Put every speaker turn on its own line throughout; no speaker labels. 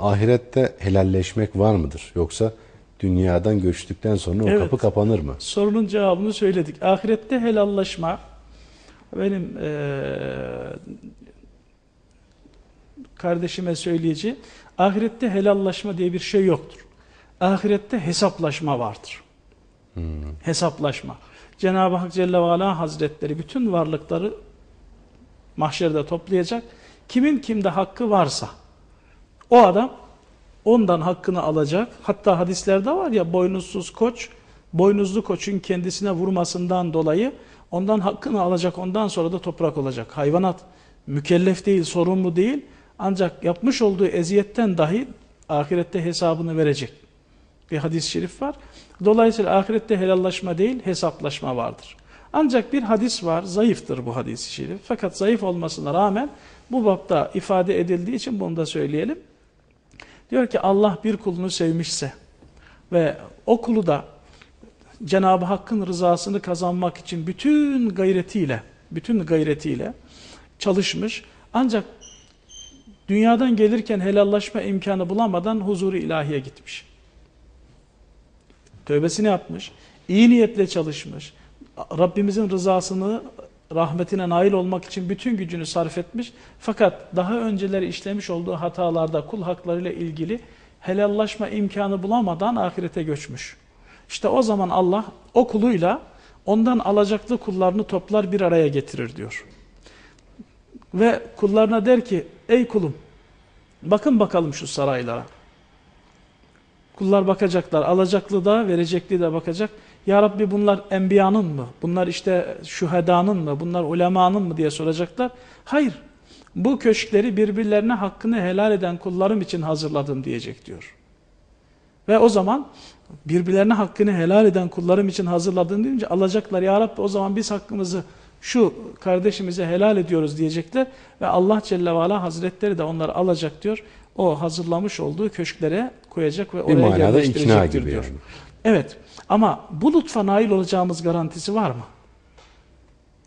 ahirette helalleşmek var mıdır? Yoksa dünyadan göçtükten sonra o
Evet.
kapı kapanır mı?
Sorunun cevabını söyledik. Ahirette helallaşma benim eee, kardeşime söyleyici ahirette helallaşma diye bir şey yoktur. Ahirette hesaplaşma vardır. Hesaplaşma. Cenab-ı Hak Celle ve Ala Hazretleri bütün varlıkları mahşerde toplayacak. Kimin kimde hakkı varsa o adam ondan hakkını alacak. Hatta hadislerde var ya boynuzsuz koç, boynuzlu koçun kendisine vurmasından dolayı ondan hakkını alacak. Ondan sonra da toprak olacak. Hayvanat mükellef değil, sorumlu değil. Ancak yapmış olduğu eziyetten dahi ahirette hesabını verecek. Bir hadis-i şerif var. Dolayısıyla ahirette helallaşma değil, hesaplaşma vardır. Ancak bir hadis var, zayıftır bu hadis-i şerif. Fakat zayıf olmasına rağmen bu bapta ifade edildiği için bunu da söyleyelim. Diyor ki Allah bir kulunu sevmişse ve o kulu da Cenab-ı Hakk'ın rızasını kazanmak için bütün gayretiyle, bütün gayretiyle çalışmış. Ancak dünyadan gelirken helallaşma imkanı bulamadan huzuru ilahiye gitmiş. Tövbesini yapmış, iyi niyetle çalışmış, Rabbimizin rızasını, rahmetine nail olmak için bütün gücünü sarf etmiş. Fakat daha önceleri işlemiş olduğu hatalarda kul haklarıyla ilgili helallaşma imkanı bulamadan ahirete göçmüş. İşte o zaman Allah o kuluyla ondan alacaklı kullarını toplar bir araya getirir diyor. Ve kullarına der ki ey kulum bakın bakalım şu saraylara. Kullar bakacaklar. Alacaklı da verecekli de bakacak. Ya Rabbi bunlar enbiyanın mı? Bunlar işte şühedanın mı? Bunlar ulemanın mı diye soracaklar. Hayır. Bu köşkleri birbirlerine hakkını helal eden kullarım için hazırladım diyecek diyor. Ve o zaman birbirlerine hakkını helal eden kullarım için hazırladım deyince alacaklar. Ya Rabbi o zaman biz hakkımızı şu kardeşimize helal ediyoruz diyecekler. Ve Allah Celle ve Ala Hazretleri de onları alacak diyor. O hazırlamış olduğu köşklere koyacak ve oraya yerleştirecektir diyor.
yani.
Evet ama bu lütfa nail olacağımız garantisi var mı?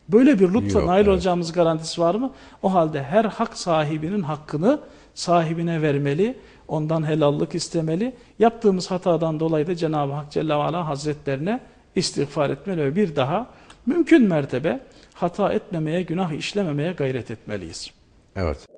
Böyle bir lütfa
Yok,
nail
evet.
olacağımız garantisi var mı? O halde her hak sahibinin hakkını sahibine vermeli, ondan helallik istemeli. Yaptığımız hatadan dolayı da Cenab-ı Hak Celle ve Ala Hazretlerine istiğfar etmeli ve bir daha mümkün mertebe hata etmemeye, günah işlememeye gayret etmeliyiz.
Evet.